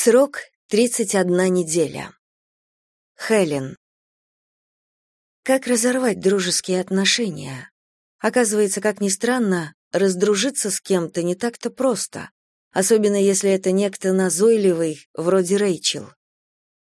Срок — 31 неделя. Хелен. Как разорвать дружеские отношения? Оказывается, как ни странно, раздружиться с кем-то не так-то просто, особенно если это некто назойливый, вроде Рэйчел.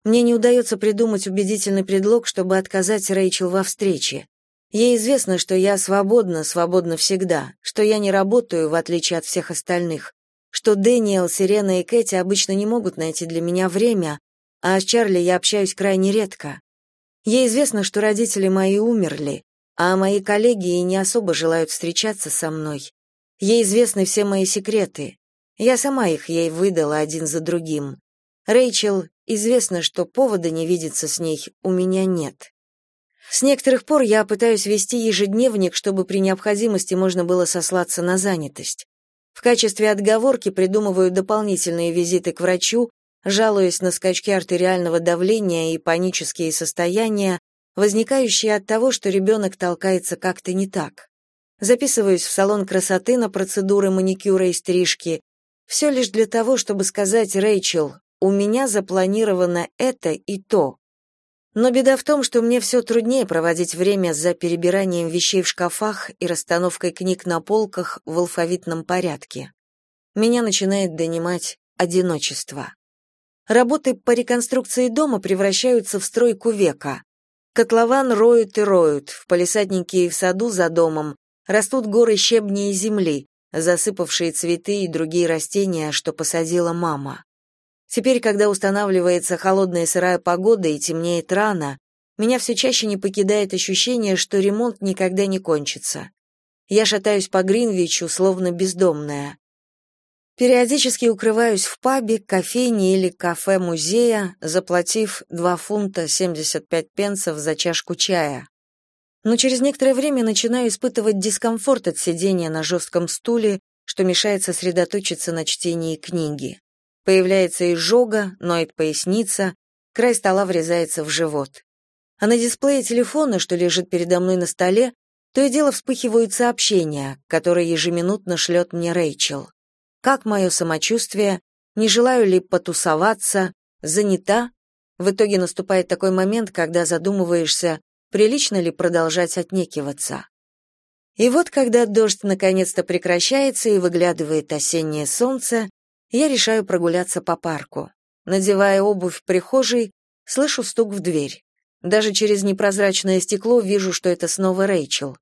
Мне не удается придумать убедительный предлог, чтобы отказать Рэйчел во встрече. Ей известно, что я свободна, свободна всегда, что я не работаю, в отличие от всех остальных, что Дэниел, Сирена и Кэти обычно не могут найти для меня время, а с Чарли я общаюсь крайне редко. Ей известно, что родители мои умерли, а мои коллеги и не особо желают встречаться со мной. Ей известны все мои секреты. Я сама их ей выдала один за другим. Рэйчел, известно, что повода не видеться с ней у меня нет. С некоторых пор я пытаюсь вести ежедневник, чтобы при необходимости можно было сослаться на занятость. В качестве отговорки придумываю дополнительные визиты к врачу, жалуясь на скачки артериального давления и панические состояния, возникающие от того, что ребенок толкается как-то не так. Записываюсь в салон красоты на процедуры маникюра и стрижки. Все лишь для того, чтобы сказать Рэйчел, у меня запланировано это и то. Но беда в том, что мне все труднее проводить время за перебиранием вещей в шкафах и расстановкой книг на полках в алфавитном порядке. Меня начинает донимать одиночество. Работы по реконструкции дома превращаются в стройку века. Котлован роют и роют, в палисаднике и в саду за домом растут горы щебня и земли, засыпавшие цветы и другие растения, что посадила мама. Теперь, когда устанавливается холодная сырая погода и темнеет рано, меня все чаще не покидает ощущение, что ремонт никогда не кончится. Я шатаюсь по Гринвичу, словно бездомная. Периодически укрываюсь в пабе, кофейне или кафе музея, заплатив 2 фунта 75 пенсов за чашку чая. Но через некоторое время начинаю испытывать дискомфорт от сидения на жестком стуле, что мешает сосредоточиться на чтении книги. Появляется изжога, ноет поясница, край стола врезается в живот. А на дисплее телефона, что лежит передо мной на столе, то и дело вспыхивают сообщения, которые ежеминутно шлет мне Рэйчел. Как мое самочувствие, не желаю ли потусоваться, занята. В итоге наступает такой момент, когда задумываешься, прилично ли продолжать отнекиваться. И вот когда дождь наконец-то прекращается и выглядывает осеннее солнце, я решаю прогуляться по парку. Надевая обувь в прихожей, слышу стук в дверь. Даже через непрозрачное стекло вижу, что это снова Рэйчел.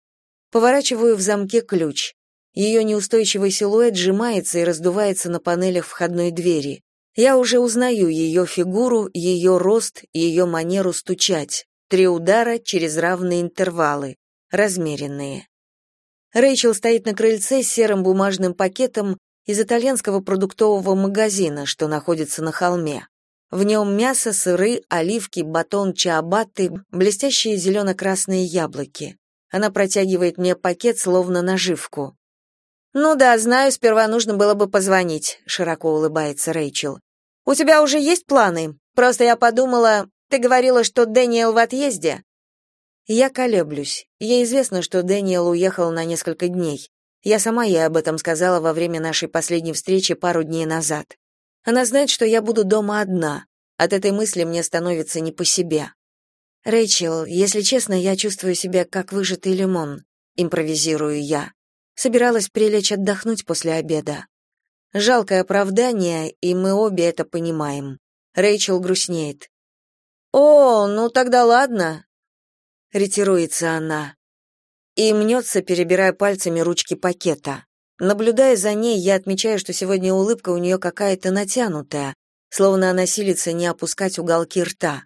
Поворачиваю в замке ключ. Ее неустойчивый силуэт сжимается и раздувается на панелях входной двери. Я уже узнаю ее фигуру, ее рост, ее манеру стучать. Три удара через равные интервалы, размеренные. Рэйчел стоит на крыльце с серым бумажным пакетом из итальянского продуктового магазина, что находится на холме. В нем мясо, сыры, оливки, батон чиабатты, блестящие зелено-красные яблоки. Она протягивает мне пакет, словно наживку. «Ну да, знаю, сперва нужно было бы позвонить», — широко улыбается Рэйчел. «У тебя уже есть планы? Просто я подумала, ты говорила, что Дэниел в отъезде». Я колеблюсь. Ей известно, что Дэниел уехал на несколько дней. Я сама ей об этом сказала во время нашей последней встречи пару дней назад. Она знает, что я буду дома одна. От этой мысли мне становится не по себе. Рэйчел, если честно, я чувствую себя как выжатый лимон, импровизирую я. Собиралась прилечь отдохнуть после обеда. Жалкое оправдание, и мы обе это понимаем. Рэйчел грустнеет. «О, ну тогда ладно», — ретируется она и мнется, перебирая пальцами ручки пакета. Наблюдая за ней, я отмечаю, что сегодня улыбка у нее какая-то натянутая, словно она силится не опускать уголки рта.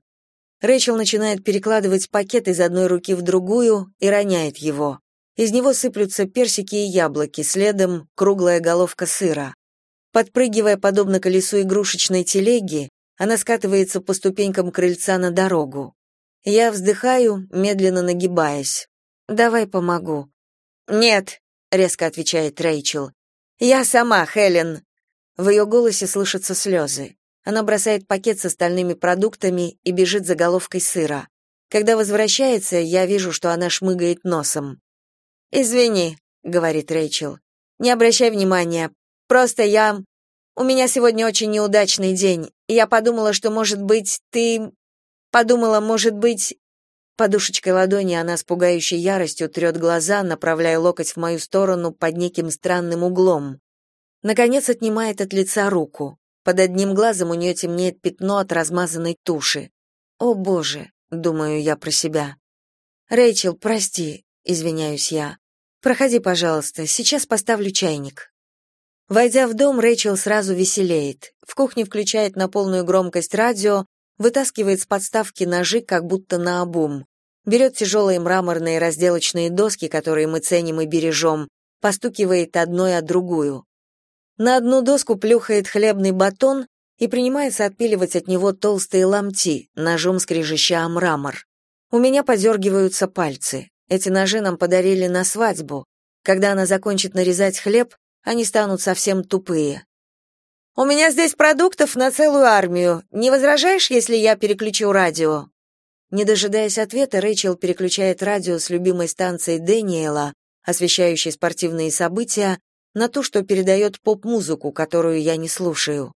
Рэйчел начинает перекладывать пакет из одной руки в другую и роняет его. Из него сыплются персики и яблоки, следом круглая головка сыра. Подпрыгивая подобно колесу игрушечной телеги, она скатывается по ступенькам крыльца на дорогу. Я вздыхаю, медленно нагибаясь. Давай помогу. Нет, резко отвечает Рэйчел. Я сама, Хелен. В ее голосе слышатся слезы. Она бросает пакет с остальными продуктами и бежит за головкой сыра. Когда возвращается, я вижу, что она шмыгает носом. «Извини», — говорит Рэйчел. «Не обращай внимания. Просто я... У меня сегодня очень неудачный день. Я подумала, что, может быть, ты... Подумала, может быть... Подушечкой ладони она с пугающей яростью трет глаза, направляя локоть в мою сторону под неким странным углом. Наконец отнимает от лица руку. Под одним глазом у нее темнеет пятно от размазанной туши. «О, Боже!» — думаю я про себя. «Рэйчел, прости», — извиняюсь я. «Проходи, пожалуйста, сейчас поставлю чайник». Войдя в дом, Рэйчел сразу веселеет. В кухне включает на полную громкость радио, вытаскивает с подставки ножи, как будто на обум. Берет тяжелые мраморные разделочные доски, которые мы ценим и бережем, постукивает одной о другую. На одну доску плюхает хлебный батон и принимается отпиливать от него толстые ломти, ножом скрежеща о мрамор. У меня подергиваются пальцы. Эти ножи нам подарили на свадьбу. Когда она закончит нарезать хлеб, они станут совсем тупые. У меня здесь продуктов на целую армию. Не возражаешь, если я переключу радио? Не дожидаясь ответа, Рэйчел переключает радио с любимой станции Дэниела, освещающей спортивные события, на ту, что передает поп-музыку, которую я не слушаю.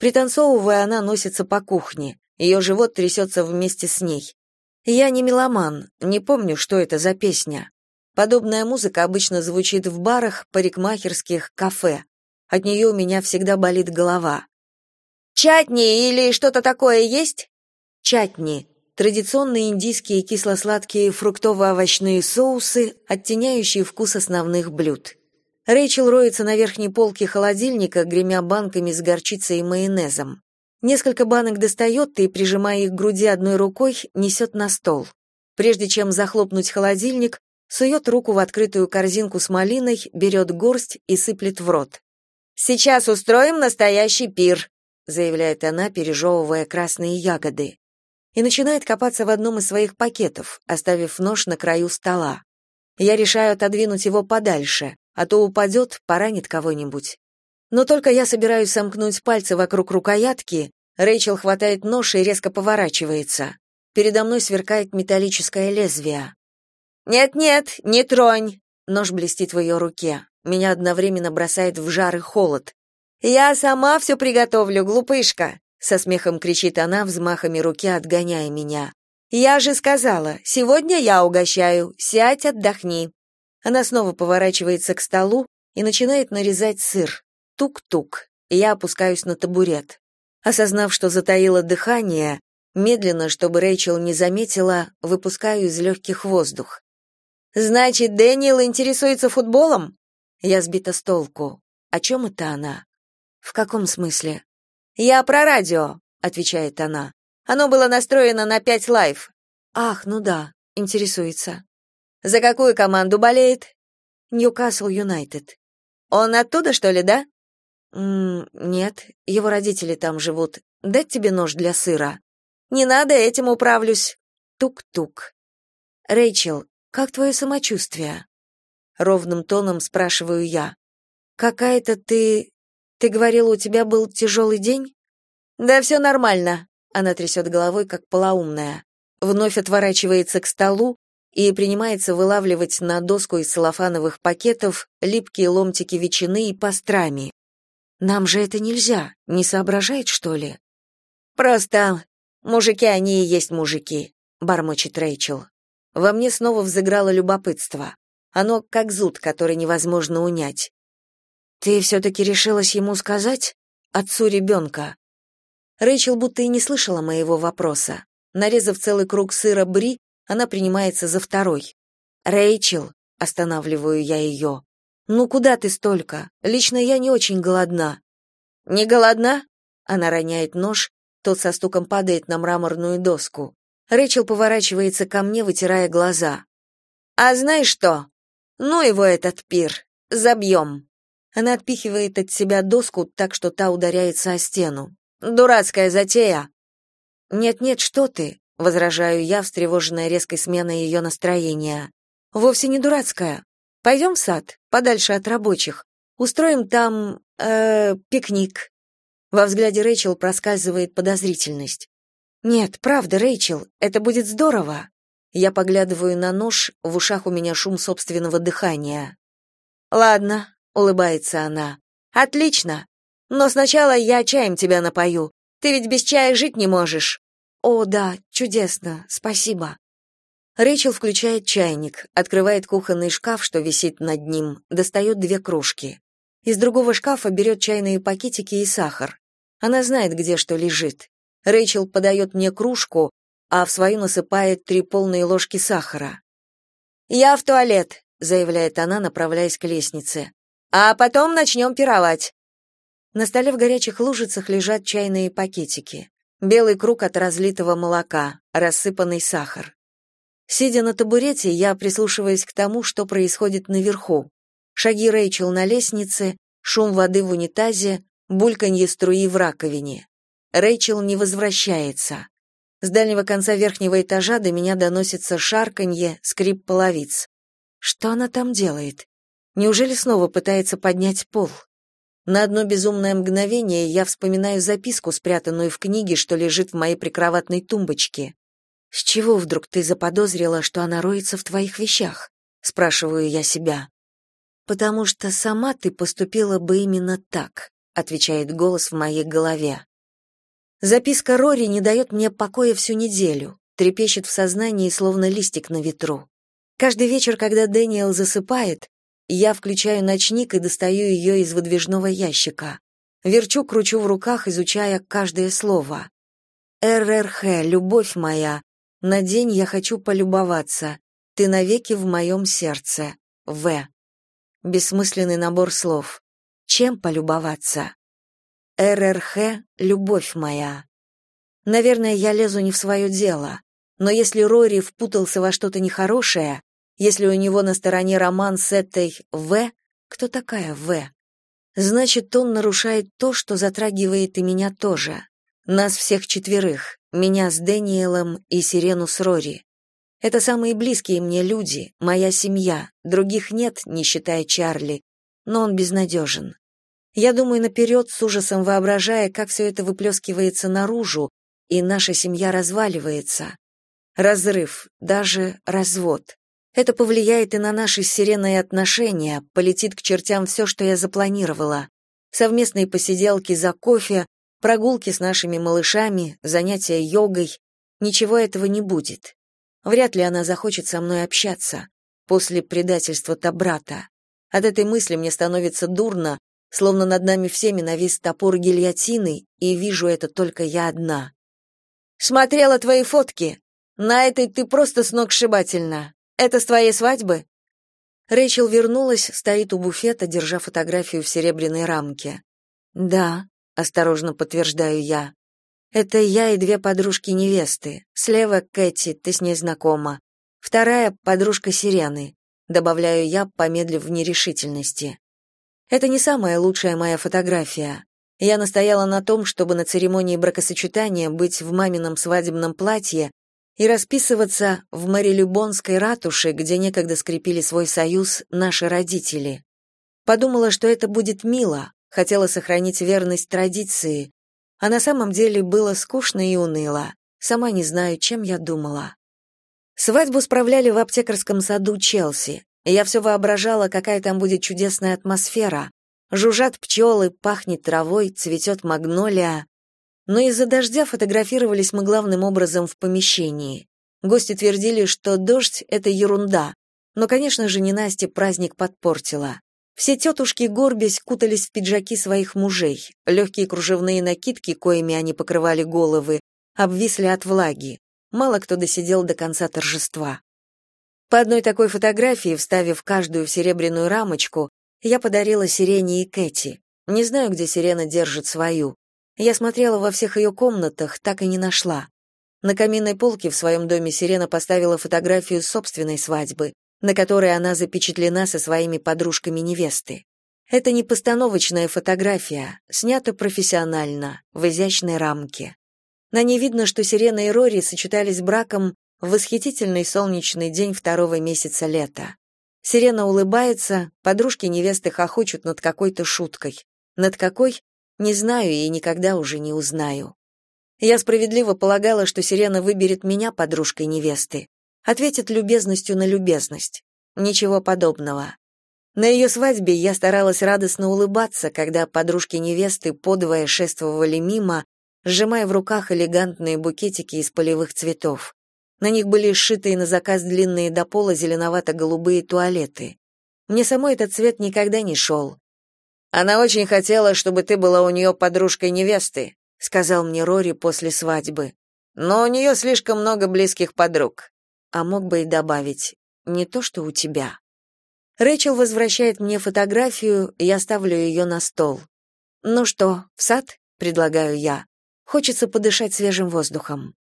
Пританцовывая, она носится по кухне. Ее живот трясется вместе с ней. Я не меломан, не помню, что это за песня. Подобная музыка обычно звучит в барах, парикмахерских, кафе. От нее у меня всегда болит голова. Чатни или что-то такое есть? Чатни традиционные индийские кисло-сладкие фруктово-овощные соусы, оттеняющие вкус основных блюд. Рэйчел роется на верхней полке холодильника, гремя банками с горчицей и майонезом. Несколько банок достает и, прижимая их к груди одной рукой, несет на стол. Прежде чем захлопнуть холодильник, сует руку в открытую корзинку с малиной, берет горсть и сыплет в рот. «Сейчас устроим настоящий пир», заявляет она, пережевывая красные ягоды. И начинает копаться в одном из своих пакетов, оставив нож на краю стола. Я решаю отодвинуть его подальше, а то упадет, поранит кого-нибудь. Но только я собираюсь сомкнуть пальцы вокруг рукоятки, Рэйчел хватает нож и резко поворачивается. Передо мной сверкает металлическое лезвие. «Нет-нет, не тронь!» Нож блестит в ее руке. Меня одновременно бросает в жар и холод. «Я сама все приготовлю, глупышка!» Со смехом кричит она, взмахами руки отгоняя меня. «Я же сказала, сегодня я угощаю, сядь, отдохни». Она снова поворачивается к столу и начинает нарезать сыр. Тук-тук. Я опускаюсь на табурет. Осознав, что затаила дыхание, медленно, чтобы Рэйчел не заметила, выпускаю из легких воздух. Значит, Дэниел интересуется футболом? Я сбита с толку. О чем это она? В каком смысле? Я про радио, отвечает она. Оно было настроено на пять Live. Ах, ну да, интересуется. За какую команду болеет? Ньюкасл Юнайтед. Он оттуда, что ли, да? М нет, его родители там живут. Дать тебе нож для сыра. Не надо, этим управлюсь. Тук-тук. Рэйчел, как твое самочувствие? Ровным тоном спрашиваю я. Какая-то ты Ты говорила, у тебя был тяжелый день? Да все нормально. Она трясет головой, как полоумная. Вновь отворачивается к столу и принимается вылавливать на доску из целлофановых пакетов липкие ломтики ветчины и пастрами. Нам же это нельзя, не соображает, что ли? Просто мужики они и есть мужики, бормочет Рэйчел. Во мне снова взыграло любопытство. Оно как зуд, который невозможно унять. Ты все-таки решилась ему сказать? Отцу ребенка?» Рэйчел будто и не слышала моего вопроса. Нарезав целый круг сыра бри, она принимается за второй. «Рэйчел», — останавливаю я ее, — «ну куда ты столько? Лично я не очень голодна». «Не голодна?» — она роняет нож, тот со стуком падает на мраморную доску. Рэйчел поворачивается ко мне, вытирая глаза. «А знаешь что? Ну его этот пир. Забьем». Она отпихивает от себя доску так, что та ударяется о стену. «Дурацкая затея!» «Нет-нет, что ты?» — возражаю я, встревоженная резкой сменой ее настроения. «Вовсе не дурацкая. Пойдем в сад, подальше от рабочих. Устроим там... э пикник». Во взгляде Рэйчел проскальзывает подозрительность. Нет, правда, Рэйчел, это будет здорово. Я поглядываю на нож, в ушах у меня шум собственного дыхания. Ладно, улыбается она. Отлично. Но сначала я чаем тебя напою. Ты ведь без чая жить не можешь. О, да, чудесно. Спасибо. Рэйчел включает чайник, открывает кухонный шкаф, что висит над ним, достает две кружки. Из другого шкафа берет чайные пакетики и сахар. Она знает, где что лежит. Рэйчел подает мне кружку, а в свою насыпает три полные ложки сахара. «Я в туалет», — заявляет она, направляясь к лестнице. «А потом начнем пировать». На столе в горячих лужицах лежат чайные пакетики. Белый круг от разлитого молока, рассыпанный сахар. Сидя на табурете, я прислушиваюсь к тому, что происходит наверху. Шаги Рэйчел на лестнице, шум воды в унитазе, бульканье струи в раковине. Рэйчел не возвращается. С дальнего конца верхнего этажа до меня доносится шарканье, скрип половиц. Что она там делает? Неужели снова пытается поднять пол? На одно безумное мгновение я вспоминаю записку, спрятанную в книге, что лежит в моей прикроватной тумбочке. «С чего вдруг ты заподозрила, что она роется в твоих вещах?» — спрашиваю я себя. «Потому что сама ты поступила бы именно так», — отвечает голос в моей голове. Записка Рори не дает мне покоя всю неделю, трепещет в сознании, словно листик на ветру. Каждый вечер, когда Дэниел засыпает, я включаю ночник и достаю ее из выдвижного ящика. Верчу, кручу в руках, изучая каждое слово. «РРХ, любовь моя, на день я хочу полюбоваться. Ты навеки в моем сердце. В». Бессмысленный набор слов. Чем полюбоваться? РРХ «Любовь моя». Наверное, я лезу не в свое дело, но если Рори впутался во что-то нехорошее, если у него на стороне роман с этой В, кто такая В? Значит, он нарушает то, что затрагивает и меня тоже. Нас всех четверых, меня с Дэниелом и Сирену с Рори. Это самые близкие мне люди, моя семья, других нет, не считая Чарли, но он безнадежен. Я думаю наперед, с ужасом воображая, как все это выплескивается наружу, и наша семья разваливается. Разрыв, даже развод. Это повлияет и на наши с Сиреной отношения, полетит к чертям все, что я запланировала. Совместные посиделки за кофе, прогулки с нашими малышами, занятия йогой. Ничего этого не будет. Вряд ли она захочет со мной общаться после предательства-то брата. От этой мысли мне становится дурно, словно над нами всеми навис топор гильотины, и вижу это только я одна. «Смотрела твои фотки. На этой ты просто сногсшибательна. Это с твоей свадьбы?» Рэйчел вернулась, стоит у буфета, держа фотографию в серебряной рамке. «Да», — осторожно подтверждаю я. «Это я и две подружки невесты. Слева Кэти, ты с ней знакома. Вторая — подружка Сирены», — добавляю я, помедлив в нерешительности. Это не самая лучшая моя фотография. Я настояла на том, чтобы на церемонии бракосочетания быть в мамином свадебном платье и расписываться в Марилюбонской ратуше, где некогда скрепили свой союз наши родители. Подумала, что это будет мило, хотела сохранить верность традиции, а на самом деле было скучно и уныло. Сама не знаю, чем я думала. Свадьбу справляли в аптекарском саду Челси. Я все воображала, какая там будет чудесная атмосфера. Жужжат пчелы, пахнет травой, цветет магнолия. Но из-за дождя фотографировались мы главным образом в помещении. Гости твердили, что дождь — это ерунда. Но, конечно же, не Насте праздник подпортила. Все тетушки, горбясь, кутались в пиджаки своих мужей. Легкие кружевные накидки, коими они покрывали головы, обвисли от влаги. Мало кто досидел до конца торжества. По одной такой фотографии, вставив каждую в серебряную рамочку, я подарила Сирене и Кэти. Не знаю, где Сирена держит свою. Я смотрела во всех ее комнатах, так и не нашла. На каминной полке в своем доме Сирена поставила фотографию собственной свадьбы, на которой она запечатлена со своими подружками невесты. Это не постановочная фотография, снята профессионально, в изящной рамке. На ней видно, что Сирена и Рори сочетались браком Восхитительный солнечный день второго месяца лета. Сирена улыбается, подружки невесты хохочут над какой-то шуткой. Над какой? Не знаю и никогда уже не узнаю. Я справедливо полагала, что Сирена выберет меня подружкой невесты, ответит любезностью на любезность. Ничего подобного. На ее свадьбе я старалась радостно улыбаться, когда подружки невесты подвое шествовали мимо, сжимая в руках элегантные букетики из полевых цветов. На них были сшитые на заказ длинные до пола зеленовато-голубые туалеты. Мне самой этот цвет никогда не шел. «Она очень хотела, чтобы ты была у нее подружкой невесты», сказал мне Рори после свадьбы. «Но у нее слишком много близких подруг». А мог бы и добавить, не то что у тебя. Рэйчел возвращает мне фотографию, я ставлю ее на стол. «Ну что, в сад?» — предлагаю я. Хочется подышать свежим воздухом.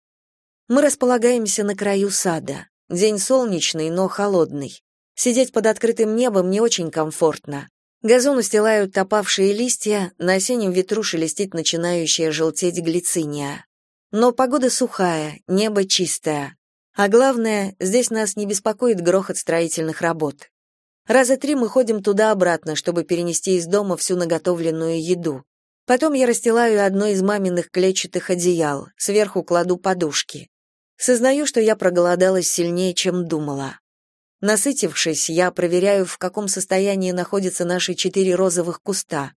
Мы располагаемся на краю сада. День солнечный, но холодный. Сидеть под открытым небом не очень комфортно. Газон устилают опавшие листья, на осеннем ветру шелестит начинающая желтеть глициния. Но погода сухая, небо чистое. А главное, здесь нас не беспокоит грохот строительных работ. Раза три мы ходим туда-обратно, чтобы перенести из дома всю наготовленную еду. Потом я расстилаю одно из маминых клетчатых одеял, сверху кладу подушки. Сознаю, что я проголодалась сильнее, чем думала. Насытившись, я проверяю, в каком состоянии находятся наши четыре розовых куста.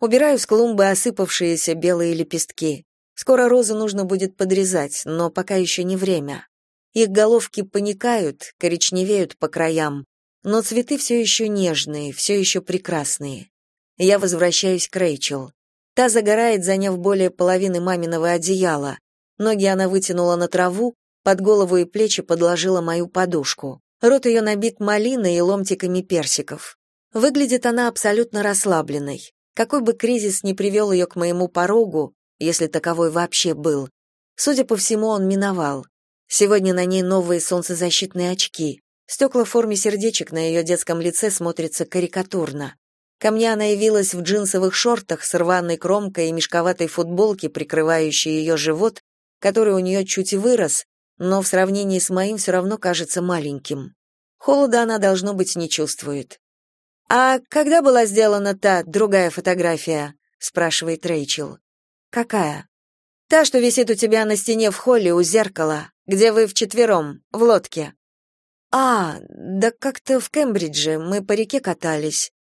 Убираю с клумбы осыпавшиеся белые лепестки. Скоро розы нужно будет подрезать, но пока еще не время. Их головки паникают, коричневеют по краям, но цветы все еще нежные, все еще прекрасные. Я возвращаюсь к Рэйчел. Та загорает, заняв более половины маминого одеяла. Ноги она вытянула на траву, под голову и плечи подложила мою подушку. Рот ее набит малиной и ломтиками персиков. Выглядит она абсолютно расслабленной. Какой бы кризис ни привел ее к моему порогу, если таковой вообще был, судя по всему, он миновал. Сегодня на ней новые солнцезащитные очки. Стекла в форме сердечек на ее детском лице смотрятся карикатурно. Ко мне она явилась в джинсовых шортах с рваной кромкой и мешковатой футболке, прикрывающей ее живот, который у нее чуть вырос, но в сравнении с моим все равно кажется маленьким. Холода она, должно быть, не чувствует. «А когда была сделана та другая фотография?» — спрашивает Рэйчел. «Какая?» «Та, что висит у тебя на стене в холле у зеркала, где вы вчетвером, в лодке». «А, да как-то в Кембридже, мы по реке катались».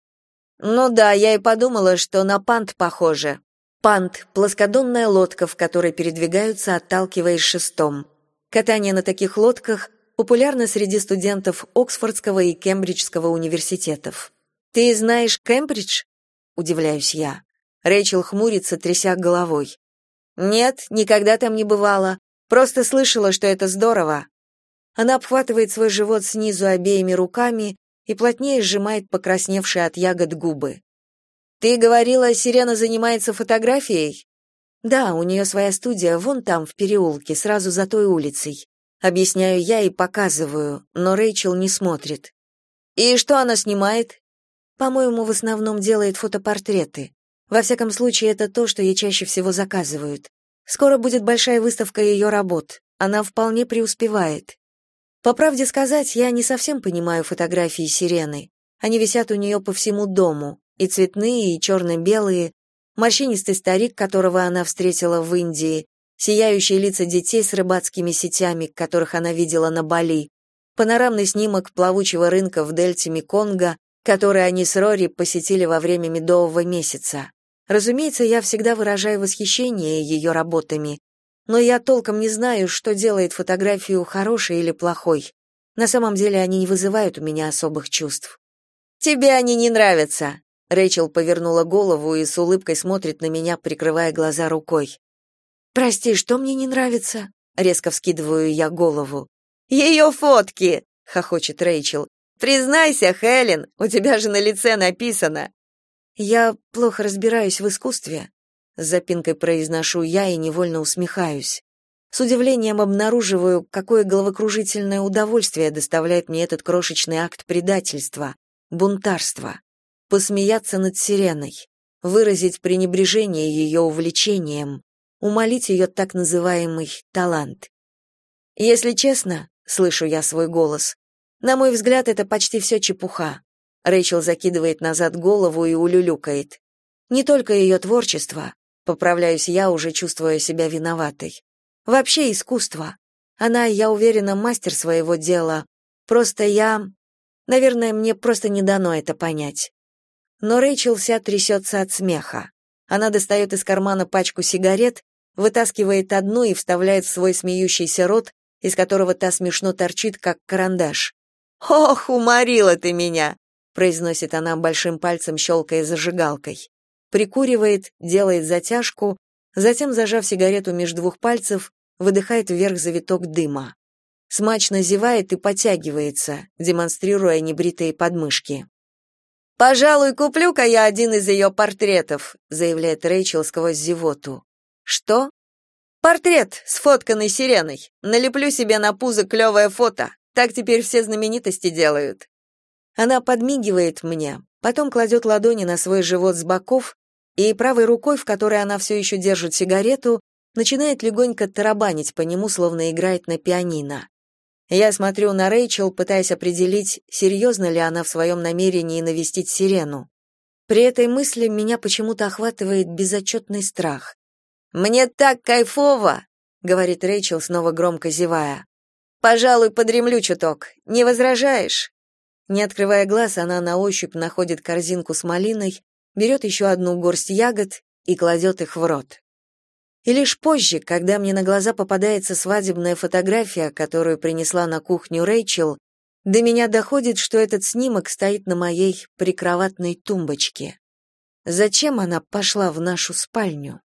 «Ну да, я и подумала, что на пант похоже». Пант — плоскодонная лодка, в которой передвигаются, отталкиваясь шестом. Катание на таких лодках популярно среди студентов Оксфордского и Кембриджского университетов. «Ты знаешь Кембридж?» — удивляюсь я. Рэйчел хмурится, тряся головой. «Нет, никогда там не бывала. Просто слышала, что это здорово. Она обхватывает свой живот снизу обеими руками и плотнее сжимает покрасневшие от ягод губы. «Ты говорила, Сирена занимается фотографией?» «Да, у нее своя студия вон там, в переулке, сразу за той улицей. Объясняю я и показываю, но Рэйчел не смотрит. «И что она снимает?» «По-моему, в основном делает фотопортреты. Во всяком случае, это то, что ей чаще всего заказывают. Скоро будет большая выставка ее работ. Она вполне преуспевает. По правде сказать, я не совсем понимаю фотографии сирены. Они висят у нее по всему дому, и цветные, и черно-белые, морщинистый старик, которого она встретила в Индии, сияющие лица детей с рыбацкими сетями, которых она видела на Бали, панорамный снимок плавучего рынка в дельте Меконга, который они с Рори посетили во время медового месяца. Разумеется, я всегда выражаю восхищение ее работами, но я толком не знаю, что делает фотографию хорошей или плохой. На самом деле они не вызывают у меня особых чувств. «Тебе они не нравятся!» Рэйчел повернула голову и с улыбкой смотрит на меня, прикрывая глаза рукой. «Прости, что мне не нравится?» Резко вскидываю я голову. «Ее фотки!» — хохочет Рэйчел. «Признайся, Хелен, у тебя же на лице написано!» «Я плохо разбираюсь в искусстве», с запинкой произношу я и невольно усмехаюсь. С удивлением обнаруживаю, какое головокружительное удовольствие доставляет мне этот крошечный акт предательства, бунтарства. Посмеяться над сиреной, выразить пренебрежение ее увлечением, умолить ее так называемый талант. Если честно, слышу я свой голос, на мой взгляд, это почти все чепуха. Рэйчел закидывает назад голову и улюлюкает. Не только ее творчество, Поправляюсь я, уже чувствуя себя виноватой. Вообще искусство. Она, я уверена, мастер своего дела. Просто я... Наверное, мне просто не дано это понять. Но Рэйчел вся трясется от смеха. Она достает из кармана пачку сигарет, вытаскивает одну и вставляет в свой смеющийся рот, из которого та смешно торчит, как карандаш. «Ох, уморила ты меня!» произносит она большим пальцем, щелкая зажигалкой. Прикуривает, делает затяжку, затем, зажав сигарету между двух пальцев, выдыхает вверх завиток дыма. Смачно зевает и потягивается, демонстрируя небритые подмышки. «Пожалуй, куплю-ка я один из ее портретов», заявляет Рэйчел сквозь зевоту. «Что?» «Портрет, сфотканный сиреной. Налеплю себе на пузо клевое фото. Так теперь все знаменитости делают». Она подмигивает мне, потом кладет ладони на свой живот с боков и правой рукой, в которой она все еще держит сигарету, начинает легонько тарабанить по нему, словно играет на пианино. Я смотрю на Рэйчел, пытаясь определить, серьезно ли она в своем намерении навестить сирену. При этой мысли меня почему-то охватывает безотчетный страх. «Мне так кайфово!» — говорит Рэйчел, снова громко зевая. «Пожалуй, подремлю чуток. Не возражаешь?» Не открывая глаз, она на ощупь находит корзинку с малиной, берет еще одну горсть ягод и кладет их в рот. И лишь позже, когда мне на глаза попадается свадебная фотография, которую принесла на кухню Рэйчел, до меня доходит, что этот снимок стоит на моей прикроватной тумбочке. Зачем она пошла в нашу спальню?